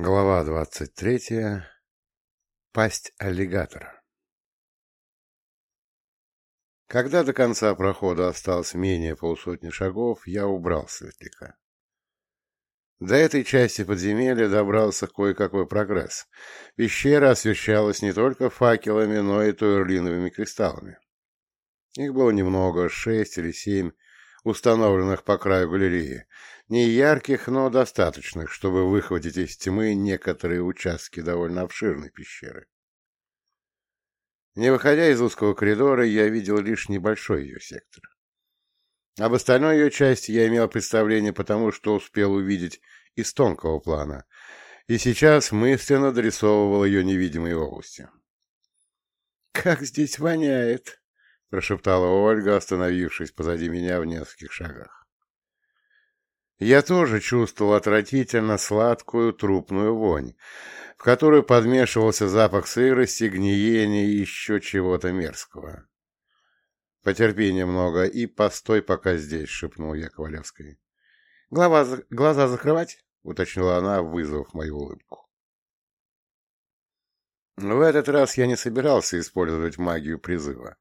Глава двадцать третья. Пасть аллигатора. Когда до конца прохода осталось менее полусотни шагов, я убрал светляка. До этой части подземелья добрался кое-какой прогресс. Пещера освещалась не только факелами, но и туэрлиновыми кристаллами. Их было немного, шесть или семь, установленных по краю галереи, не ярких, но достаточных, чтобы выхватить из тьмы некоторые участки довольно обширной пещеры. Не выходя из узкого коридора, я видел лишь небольшой ее сектор. Об остальной ее части я имел представление потому, что успел увидеть из тонкого плана, и сейчас мысленно дорисовывал ее невидимые области. «Как здесь воняет!» — прошептала Ольга, остановившись позади меня в нескольких шагах. Я тоже чувствовал отвратительно сладкую трупную вонь, в которую подмешивался запах сырости, гниения и еще чего-то мерзкого. «Потерпи немного и постой пока здесь», — шепнул я Ковалевской. «Глава, «Глаза закрывать?» — уточнила она, вызвав мою улыбку. В этот раз я не собирался использовать магию призыва.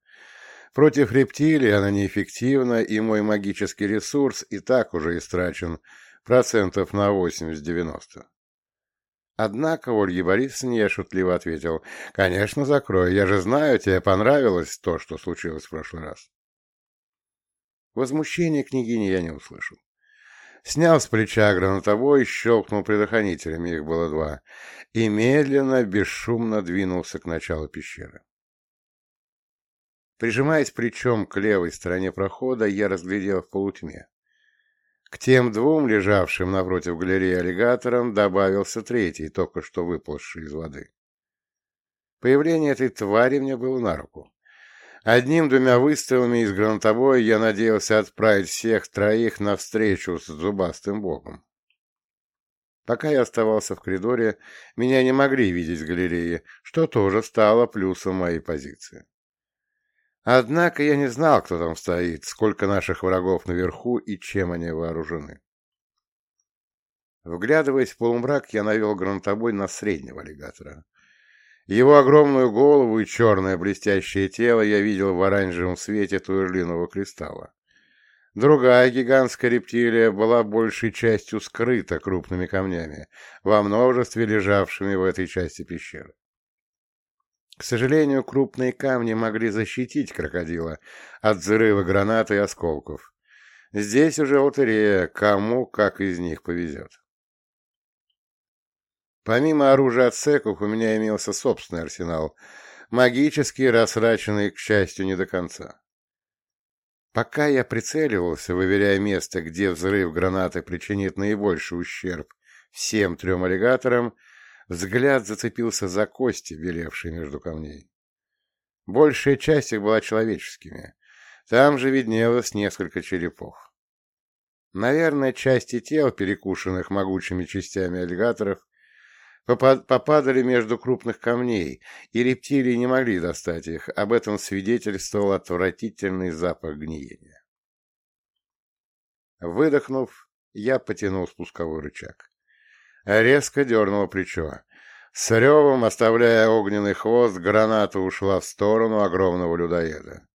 Против рептилий она неэффективна, и мой магический ресурс и так уже истрачен процентов на 80-90. Однако Ольге Борисовне я шутливо ответил, «Конечно, закрою, я же знаю, тебе понравилось то, что случилось в прошлый раз». Возмущения княгини я не услышал. Снял с плеча гранатовой, щелкнул предохранителями, их было два, и медленно, бесшумно двинулся к началу пещеры. Прижимаясь плечом к левой стороне прохода, я разглядел в полутьме. К тем двум, лежавшим напротив галереи аллигаторам, добавился третий, только что выползший из воды. Появление этой твари мне было на руку. Одним-двумя выстрелами из гранатовой я надеялся отправить всех троих навстречу с зубастым богом. Пока я оставался в коридоре, меня не могли видеть с галереи, что тоже стало плюсом моей позиции. Однако я не знал, кто там стоит, сколько наших врагов наверху и чем они вооружены. Вглядываясь в полумрак, я навел грантобой на среднего аллигатора. Его огромную голову и черное блестящее тело я видел в оранжевом свете туэрлинового кристалла. Другая гигантская рептилия была большей частью скрыта крупными камнями, во множестве лежавшими в этой части пещеры. К сожалению, крупные камни могли защитить крокодила от взрыва гранат и осколков. Здесь уже лотерея, кому как из них повезет. Помимо оружия отсеков, у меня имелся собственный арсенал, магический, расраченный, к счастью, не до конца. Пока я прицеливался, выверяя место, где взрыв гранаты причинит наибольший ущерб всем трем аллигаторам, Взгляд зацепился за кости, белевшие между камней. Большая часть их была человеческими. Там же виднелось несколько черепов. Наверное, части тел, перекушенных могучими частями аллигаторов, попадали между крупных камней, и рептилии не могли достать их. Об этом свидетельствовал отвратительный запах гниения. Выдохнув, я потянул спусковой рычаг резко дернуло плечо. С ревом, оставляя огненный хвост, граната ушла в сторону огромного людоеда.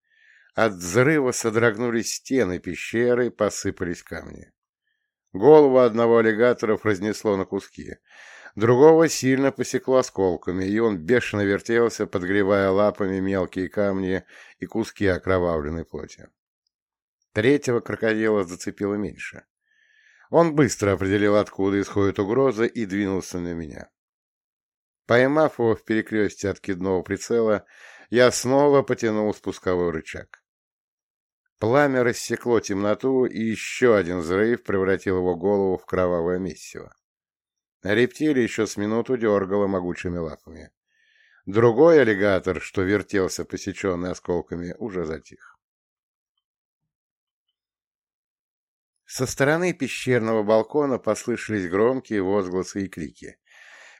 От взрыва содрогнулись стены пещеры, посыпались камни. Голову одного аллигатора разнесло на куски. Другого сильно посекло осколками, и он бешено вертелся, подгревая лапами мелкие камни и куски окровавленной плоти. Третьего крокодила зацепило меньше. Он быстро определил, откуда исходит угроза, и двинулся на меня. Поймав его в перекрестье откидного прицела, я снова потянул спусковой рычаг. Пламя рассекло темноту, и еще один взрыв превратил его голову в кровавое месиво. Рептилия еще с минуту дергала могучими лапами. Другой аллигатор, что вертелся посеченный осколками, уже затих. Со стороны пещерного балкона послышались громкие возгласы и крики.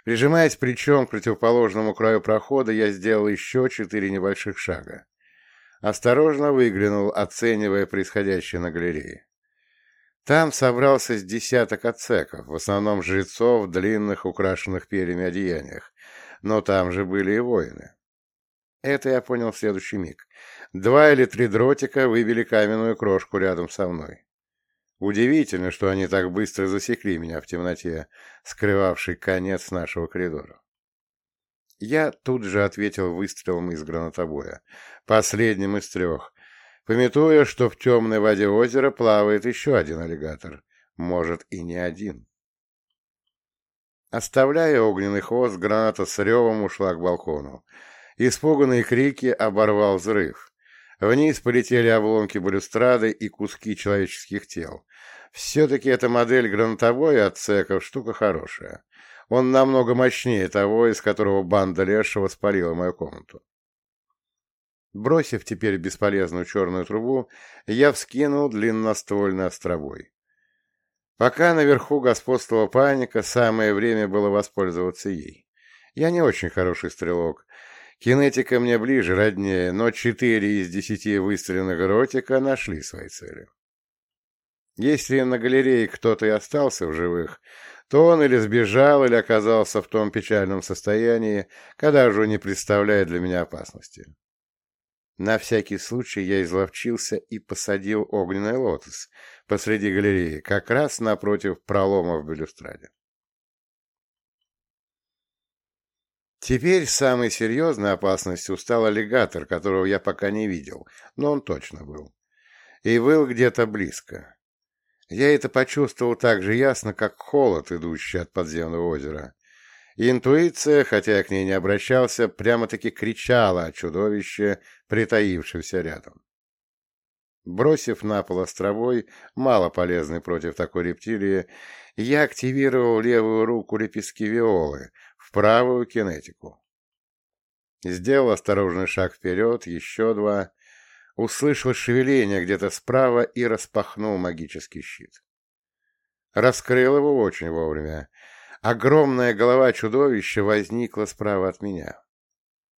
Прижимаясь плечом к противоположному краю прохода, я сделал еще четыре небольших шага. Осторожно выглянул, оценивая происходящее на галерее. Там собрался с десяток отцеков, в основном жрецов в длинных, украшенных перьями одеяниях, но там же были и воины. Это я понял в следующий миг. Два или три дротика выбили каменную крошку рядом со мной. Удивительно, что они так быстро засекли меня в темноте, скрывавшей конец нашего коридора. Я тут же ответил выстрелом из гранатобоя, последним из трех, пометуя, что в темной воде озера плавает еще один аллигатор, может и не один. Оставляя огненный хвост, граната с ревом ушла к балкону. Испуганные крики оборвал взрыв. Вниз полетели обломки балюстрады и куски человеческих тел. Все-таки эта модель гранатовой от цеков штука хорошая. Он намного мощнее того, из которого банда Лешего спалила мою комнату. Бросив теперь бесполезную черную трубу, я вскинул длинноствольный островой. Пока наверху господствовала паника, самое время было воспользоваться ей. Я не очень хороший стрелок, Кинетика мне ближе, роднее, но четыре из десяти выстреленных ротика нашли свои цели. Если на галерее кто-то и остался в живых, то он или сбежал, или оказался в том печальном состоянии, когда уже не представляет для меня опасности. На всякий случай я изловчился и посадил огненный лотос посреди галереи, как раз напротив пролома в балюстраде. Теперь самой серьезной опасностью стал аллигатор, которого я пока не видел, но он точно был. И был где-то близко. Я это почувствовал так же ясно, как холод, идущий от подземного озера. И интуиция, хотя я к ней не обращался, прямо-таки кричала о чудовище, притаившемся рядом. Бросив на пол островой, мало полезный против такой рептилии, я активировал левую руку лепестки виолы, правую кинетику. Сделал осторожный шаг вперед, еще два. Услышал шевеление где-то справа и распахнул магический щит. Раскрыл его очень вовремя. Огромная голова чудовища возникла справа от меня.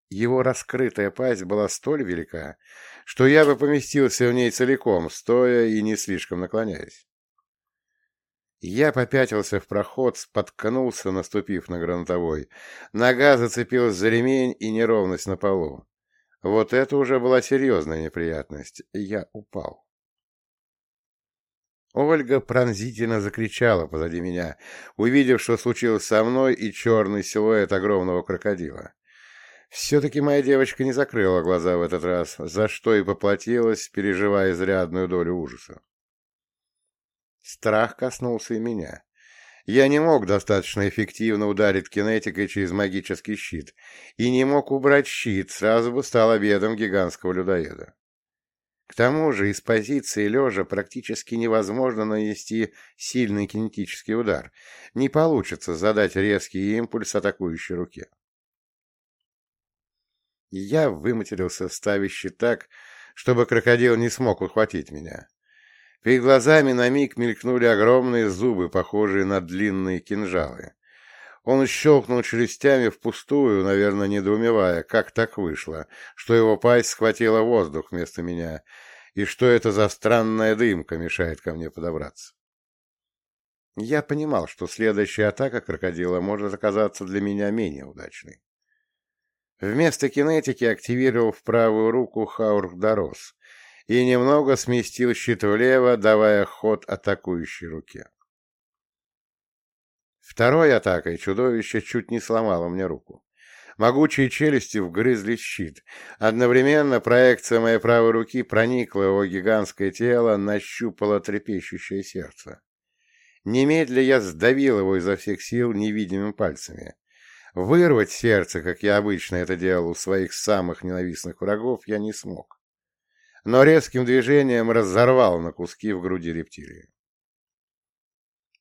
Его раскрытая пасть была столь велика, что я бы поместился в ней целиком, стоя и не слишком наклоняясь. Я попятился в проход, споткнулся, наступив на гранатовой. Нога зацепилась за ремень и неровность на полу. Вот это уже была серьезная неприятность. Я упал. Ольга пронзительно закричала позади меня, увидев, что случилось со мной и черный силуэт огромного крокодила. Все-таки моя девочка не закрыла глаза в этот раз, за что и поплатилась, переживая изрядную долю ужаса. Страх коснулся и меня. Я не мог достаточно эффективно ударить кинетикой через магический щит, и не мог убрать щит, сразу бы стал обедом гигантского людоеда. К тому же из позиции лежа практически невозможно нанести сильный кинетический удар. Не получится задать резкий импульс атакующей руке. Я выматерился, ставящий щит так, чтобы крокодил не смог ухватить меня. Перед глазами на миг мелькнули огромные зубы, похожие на длинные кинжалы. Он щелкнул челюстями впустую, наверное, недоумевая, как так вышло, что его пасть схватила воздух вместо меня, и что это за странная дымка мешает ко мне подобраться. Я понимал, что следующая атака крокодила может оказаться для меня менее удачной. Вместо кинетики активировал в правую руку Хаурхдорос, и немного сместил щит влево, давая ход атакующей руке. Второй атакой чудовище чуть не сломало мне руку. Могучие челюсти вгрызли щит. Одновременно проекция моей правой руки проникла его гигантское тело, нащупала трепещущее сердце. Немедля я сдавил его изо всех сил невидимыми пальцами. Вырвать сердце, как я обычно это делал у своих самых ненавистных врагов, я не смог но резким движением разорвал на куски в груди рептилии.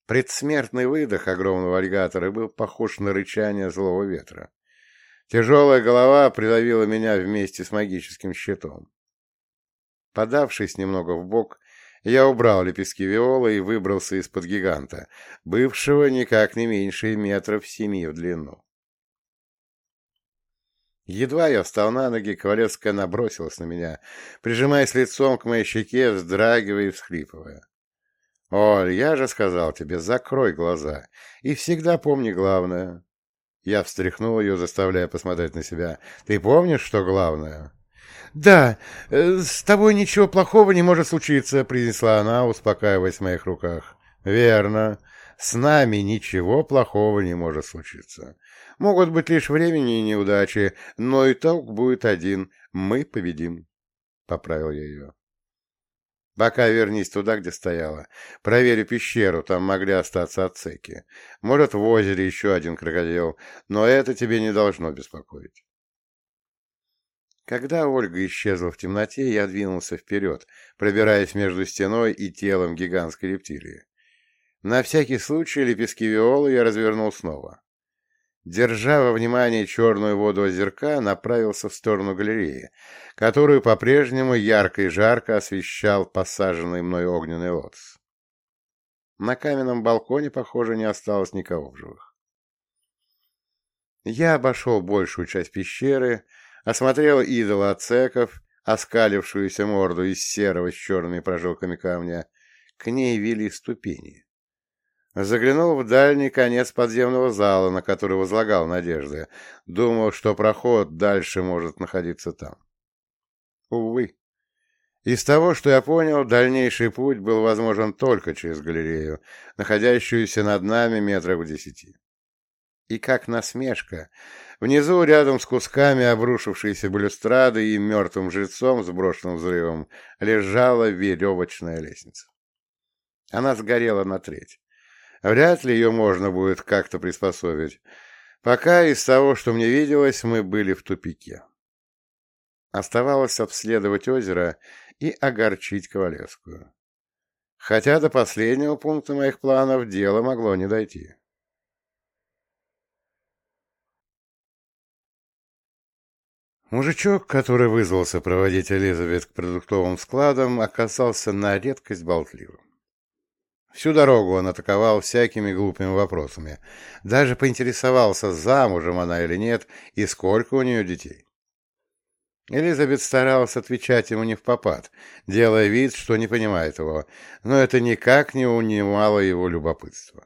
Предсмертный выдох огромного аллигатора был похож на рычание злого ветра. Тяжелая голова придавила меня вместе с магическим щитом. Подавшись немного в бок, я убрал лепестки виола и выбрался из-под гиганта, бывшего никак не меньше метров семи в длину. Едва я встал на ноги, Ковалевская набросилась на меня, прижимаясь лицом к моей щеке, вздрагивая и всхлипывая. Оль, я же сказал тебе, закрой глаза и всегда помни главное. Я встряхнул ее, заставляя посмотреть на себя. Ты помнишь, что главное? «Да, э, с тобой ничего плохого не может случиться», — произнесла она, успокаиваясь в моих руках. «Верно. С нами ничего плохого не может случиться. Могут быть лишь времени и неудачи, но итог будет один. Мы победим», — поправил я ее. «Пока вернись туда, где стояла. Проверю пещеру, там могли остаться отсеки. Может, в озере еще один крокодил, но это тебе не должно беспокоить». Когда Ольга исчезла в темноте, я двинулся вперед, пробираясь между стеной и телом гигантской рептилии. На всякий случай лепестки виолы я развернул снова. Держа во внимании черную воду озерка, направился в сторону галереи, которую по-прежнему ярко и жарко освещал посаженный мной огненный лотос. На каменном балконе, похоже, не осталось никого в живых. Я обошел большую часть пещеры, осмотрел идола ацеков, оскалившуюся морду из серого с черными прожилками камня. К ней вели ступени. Заглянул в дальний конец подземного зала, на который возлагал надежды. Думал, что проход дальше может находиться там. Увы. Из того, что я понял, дальнейший путь был возможен только через галерею, находящуюся над нами метров в десяти. И как насмешка, внизу, рядом с кусками обрушившейся балюстрады и мертвым жрецом, сброшенным взрывом, лежала веревочная лестница. Она сгорела на треть. Вряд ли ее можно будет как-то приспособить. Пока из того, что мне виделось, мы были в тупике. Оставалось обследовать озеро и огорчить Ковалевскую. Хотя до последнего пункта моих планов дело могло не дойти. Мужичок, который вызвался проводить Элизабет к продуктовым складам, оказался на редкость болтливым. Всю дорогу он атаковал всякими глупыми вопросами. Даже поинтересовался, замужем она или нет, и сколько у нее детей. Элизабет старалась отвечать ему не в попад, делая вид, что не понимает его, но это никак не унимало его любопытство.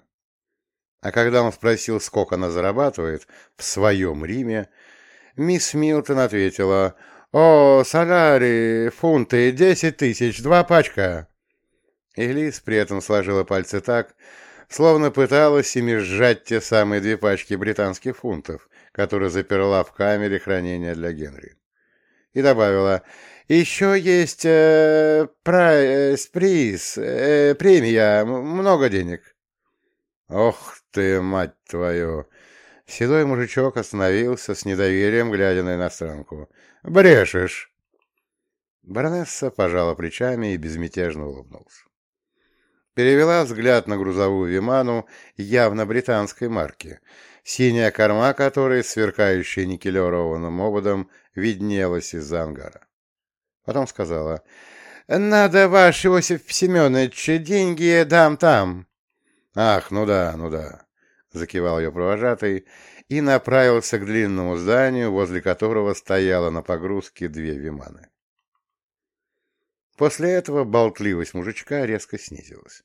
А когда он спросил, сколько она зарабатывает в своем Риме, Мисс Милтон ответила, «О, соляри, фунты, десять тысяч, два пачка». Элис при этом сложила пальцы так, словно пыталась ими сжать те самые две пачки британских фунтов, которые заперла в камере хранения для Генри. И добавила, «Еще есть э, прайс, приз, э, премия, много денег». «Ох ты, мать твою!» Седой мужичок остановился с недоверием, глядя на иностранку. «Брешешь!» Баронесса пожала плечами и безмятежно улыбнулся. Перевела взгляд на грузовую Виману явно британской марки, синяя корма которой, сверкающая никелированным ободом, виднелась из-за ангара. Потом сказала, «Надо, ваш Иосиф Семенович, деньги дам там». «Ах, ну да, ну да» закивал ее провожатый и направился к длинному зданию, возле которого стояло на погрузке две виманы. После этого болтливость мужичка резко снизилась.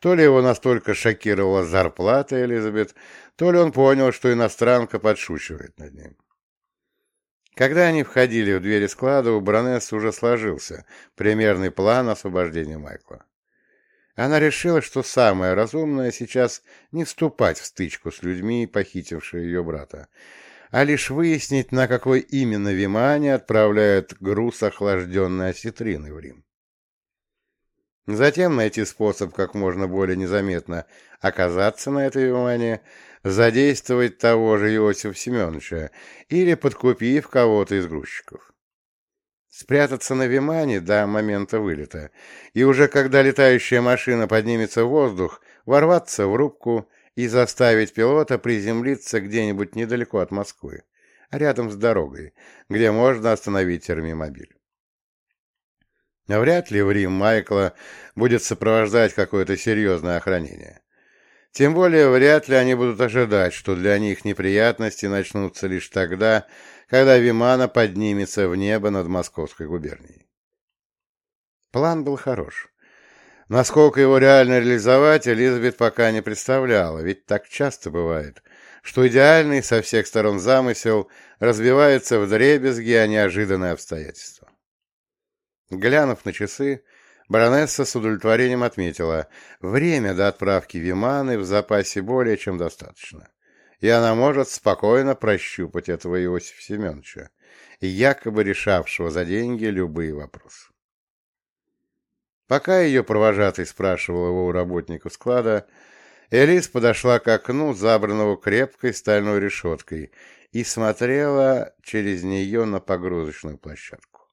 То ли его настолько шокировала зарплата Элизабет, то ли он понял, что иностранка подшучивает над ним. Когда они входили в двери склада, у баронессы уже сложился примерный план освобождения Майкла. Она решила, что самое разумное сейчас не вступать в стычку с людьми, похитившими ее брата, а лишь выяснить, на какой именно Вимане отправляют груз охлажденной осетрины в Рим. Затем найти способ как можно более незаметно оказаться на этой Вимане, задействовать того же Иосифа Семеновича или подкупив кого-то из грузчиков спрятаться на Вимане до момента вылета, и уже когда летающая машина поднимется в воздух, ворваться в рубку и заставить пилота приземлиться где-нибудь недалеко от Москвы, рядом с дорогой, где можно остановить термимобиль. Вряд ли в Рим Майкла будет сопровождать какое-то серьезное охранение. Тем более вряд ли они будут ожидать, что для них неприятности начнутся лишь тогда, когда Вимана поднимется в небо над Московской губернией. План был хорош. Насколько его реально реализовать, Элизабет пока не представляла, ведь так часто бывает, что идеальный со всех сторон замысел разбивается в дребезги о неожиданные обстоятельства. Глянув на часы, баронесса с удовлетворением отметила, время до отправки Виманы в запасе более чем достаточно, и она может спокойно прощупать этого Иосифа Семеновича, якобы решавшего за деньги любые вопросы. Пока ее провожатый спрашивал его у работников склада, Элис подошла к окну, забранного крепкой стальной решеткой, и смотрела через нее на погрузочную площадку.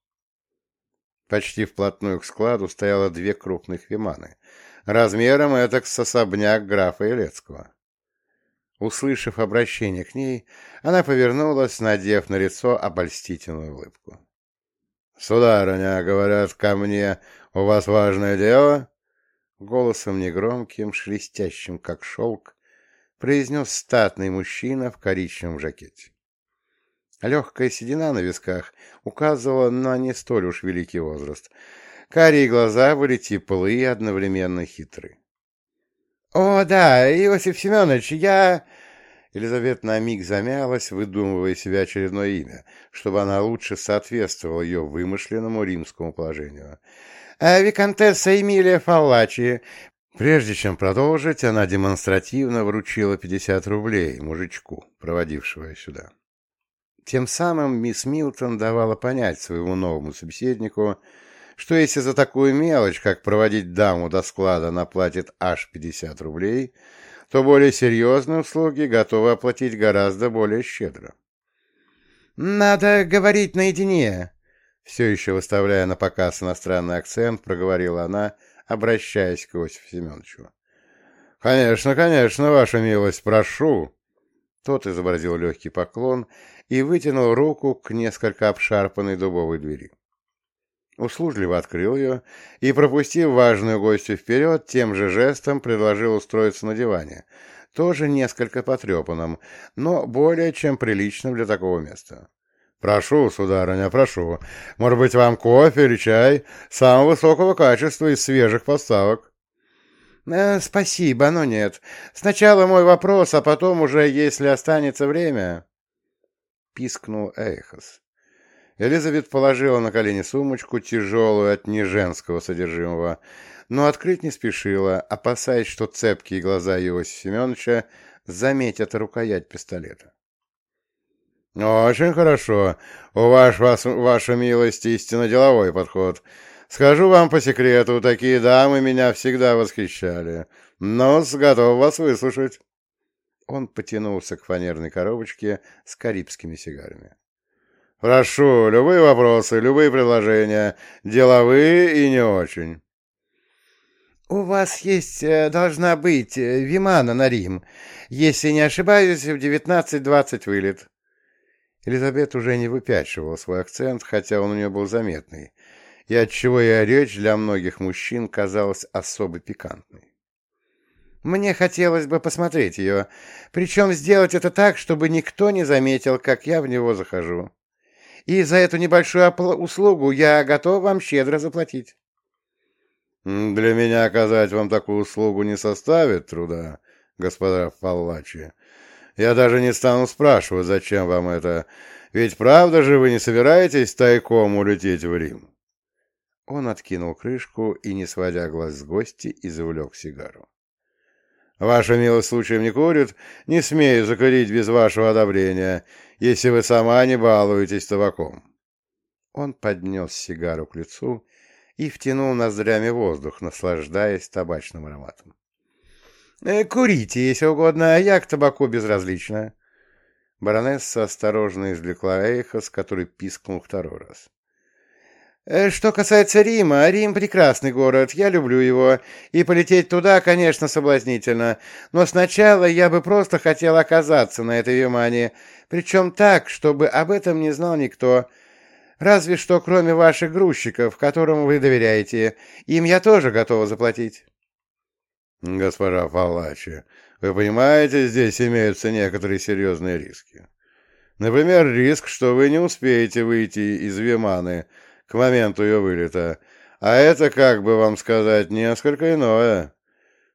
Почти вплотную к складу стояло две крупных виманы, размером это с особняк графа Елецкого. Услышав обращение к ней, она повернулась, надев на лицо обольстительную улыбку. — Сударыня, говорят, ко мне у вас важное дело? Голосом негромким, шелестящим, как шелк, произнес статный мужчина в коричневом жакете. Легкая седина на висках указывала на не столь уж великий возраст. Карие глаза были теплые и одновременно хитрые. — О, да, Иосиф Семенович, я... Елизавета на миг замялась, выдумывая себе очередное имя, чтобы она лучше соответствовала ее вымышленному римскому положению. «А «Викантесса Эмилия Фаллачи». Прежде чем продолжить, она демонстративно вручила 50 рублей мужичку, проводившего ее сюда. Тем самым мисс Милтон давала понять своему новому собеседнику, что если за такую мелочь, как проводить даму до склада, она платит аж 50 рублей, то более серьезные услуги готовы оплатить гораздо более щедро. «Надо говорить наедине», — все еще выставляя на показ иностранный акцент, проговорила она, обращаясь к Иосифу Семеновичу. «Конечно, конечно, ваша милость, прошу!» Тот изобразил легкий поклон и вытянул руку к несколько обшарпанной дубовой двери услужливо открыл ее и, пропустив важную гостью вперед, тем же жестом предложил устроиться на диване, тоже несколько потрепанном, но более чем приличным для такого места. «Прошу, сударыня, прошу. Может быть, вам кофе или чай самого высокого качества из свежих поставок?» э, «Спасибо, но нет. Сначала мой вопрос, а потом уже, если останется время...» Пискнул Эйхос. Элизабет положила на колени сумочку, тяжелую от неженского содержимого, но открыть не спешила, опасаясь, что цепкие глаза Иосифа Семеновича заметят рукоять пистолета. «Очень хорошо. У вас, вас, ваша милость, истинно деловой подход. Скажу вам по секрету, такие дамы меня всегда восхищали. Но готов вас выслушать». Он потянулся к фанерной коробочке с карибскими сигарами. Прошу, любые вопросы, любые предложения, деловые и не очень. «У вас есть, э, должна быть, э, Вимана на Рим. Если не ошибаюсь, в девятнадцать двадцать вылет». Елизабет уже не выпячивала свой акцент, хотя он у нее был заметный, и отчего ее речь для многих мужчин казалась особо пикантной. «Мне хотелось бы посмотреть ее, причем сделать это так, чтобы никто не заметил, как я в него захожу и за эту небольшую услугу я готов вам щедро заплатить. Для меня оказать вам такую услугу не составит труда, господа Фаллачи. Я даже не стану спрашивать, зачем вам это, ведь правда же вы не собираетесь тайком улететь в Рим? Он откинул крышку и, не сводя глаз с гости, извлек сигару. Ваша милость случаем не курит, не смею закурить без вашего одобрения, если вы сама не балуетесь табаком. Он поднес сигару к лицу и втянул ноздрями воздух, наслаждаясь табачным ароматом. «Э, «Курите, если угодно, а я к табаку безразлична». Баронесса осторожно извлекла эхо, с которой пискнул второй раз. Э, что касается Рима, Рим прекрасный город, я люблю его, и полететь туда, конечно, соблазнительно, но сначала я бы просто хотел оказаться на этой Вимане, причем так, чтобы об этом не знал никто, разве что кроме ваших грузчиков, которым вы доверяете, им я тоже готова заплатить. Госпожа Палачи, вы понимаете, здесь имеются некоторые серьезные риски. Например, риск, что вы не успеете выйти из Виманы, к моменту ее вылета, А это, как бы вам сказать, несколько иное.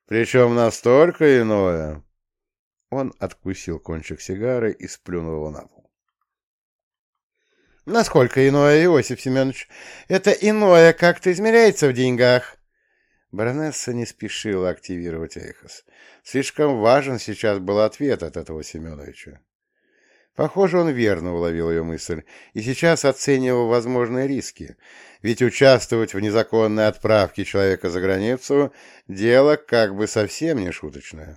Причем настолько иное. Он откусил кончик сигары и сплюнул его на пол. Насколько иное, Иосиф Семенович? Это иное как-то измеряется в деньгах? Баронесса не спешила активировать Эйхос. Слишком важен сейчас был ответ от этого Семеновича. Похоже, он верно уловил ее мысль и сейчас оценивал возможные риски, ведь участвовать в незаконной отправке человека за границу – дело как бы совсем не шуточное.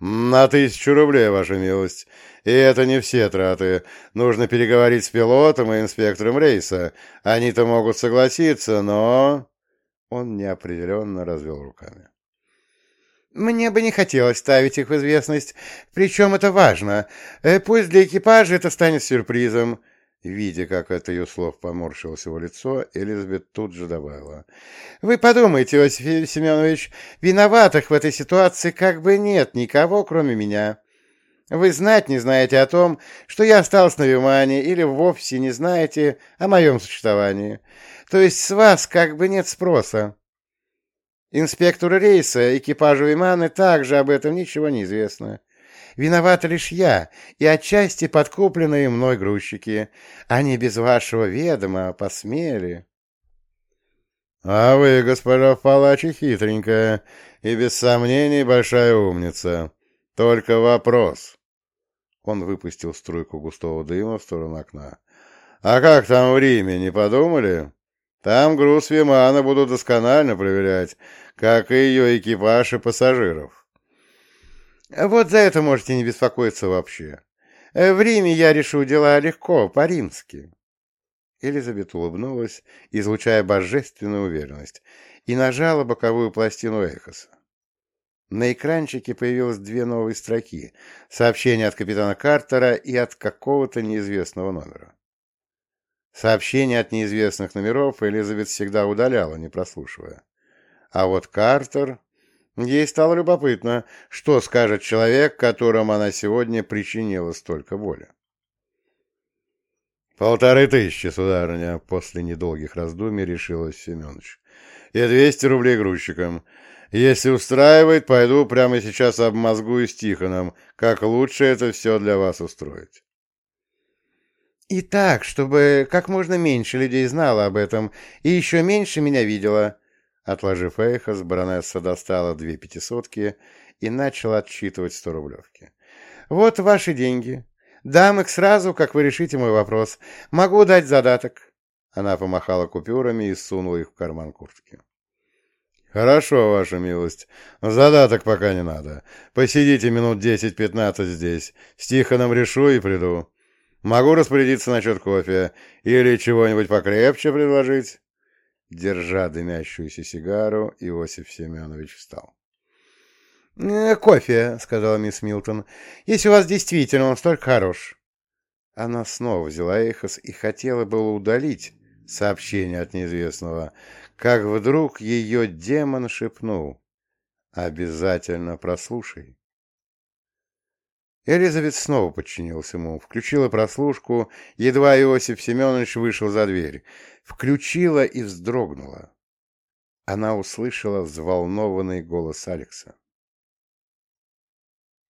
«На тысячу рублей, ваша милость. И это не все траты. Нужно переговорить с пилотом и инспектором рейса. Они-то могут согласиться, но...» Он неопределенно развел руками. «Мне бы не хотелось ставить их в известность. Причем это важно. Э, пусть для экипажа это станет сюрпризом. Видя, как от ее слов поморщилось его лицо, Элизабет тут же добавила. «Вы подумайте, Иосиф Семенович, виноватых в этой ситуации как бы нет никого, кроме меня. Вы знать не знаете о том, что я осталась на Вимане, или вовсе не знаете о моем существовании. То есть с вас как бы нет спроса. Инспектору рейса, экипажу Виманы также об этом ничего не известно. Виновата лишь я и отчасти подкупленные мной грузчики. Они без вашего ведома посмели. — А вы, госпожа Палачи, хитренькая и, без сомнений, большая умница. Только вопрос. Он выпустил струйку густого дыма в сторону окна. — А как там в Риме, не подумали? Там груз Вимана будут досконально проверять, как и ее экипаж и пассажиров. Вот за это можете не беспокоиться вообще. В Риме я решу дела легко, по-римски. Элизабет улыбнулась, излучая божественную уверенность, и нажала боковую пластину Эхоса. На экранчике появилось две новые строки — сообщение от капитана Картера и от какого-то неизвестного номера. Сообщения от неизвестных номеров Элизабет всегда удаляла, не прослушивая. А вот Картер Ей стало любопытно, что скажет человек, которому она сегодня причинила столько боли. «Полторы тысячи, сударыня», — после недолгих раздумий решилась Семенович. «И двести рублей грузчикам. Если устраивает, пойду прямо сейчас обмозгую с Тихоном, как лучше это все для вас устроить». «И так, чтобы как можно меньше людей знало об этом, и еще меньше меня видела», Отложив эхос, баронесса достала две пятисотки и начала отсчитывать сто рублевки. «Вот ваши деньги. Дам их сразу, как вы решите мой вопрос. Могу дать задаток». Она помахала купюрами и сунула их в карман куртки. «Хорошо, ваша милость. Задаток пока не надо. Посидите минут десять-пятнадцать здесь. С Тихоном решу и приду. Могу распорядиться насчет кофе или чего-нибудь покрепче предложить?» Держа дымящуюся сигару, Иосиф Семенович встал. «Э, «Кофе», — сказала мисс Милтон, — «если у вас действительно он столько хорош». Она снова взяла эхос и хотела было удалить сообщение от неизвестного, как вдруг ее демон шепнул «Обязательно прослушай». Элизабет снова подчинилась ему, включила прослушку, едва Иосиф Семенович вышел за дверь. Включила и вздрогнула. Она услышала взволнованный голос Алекса.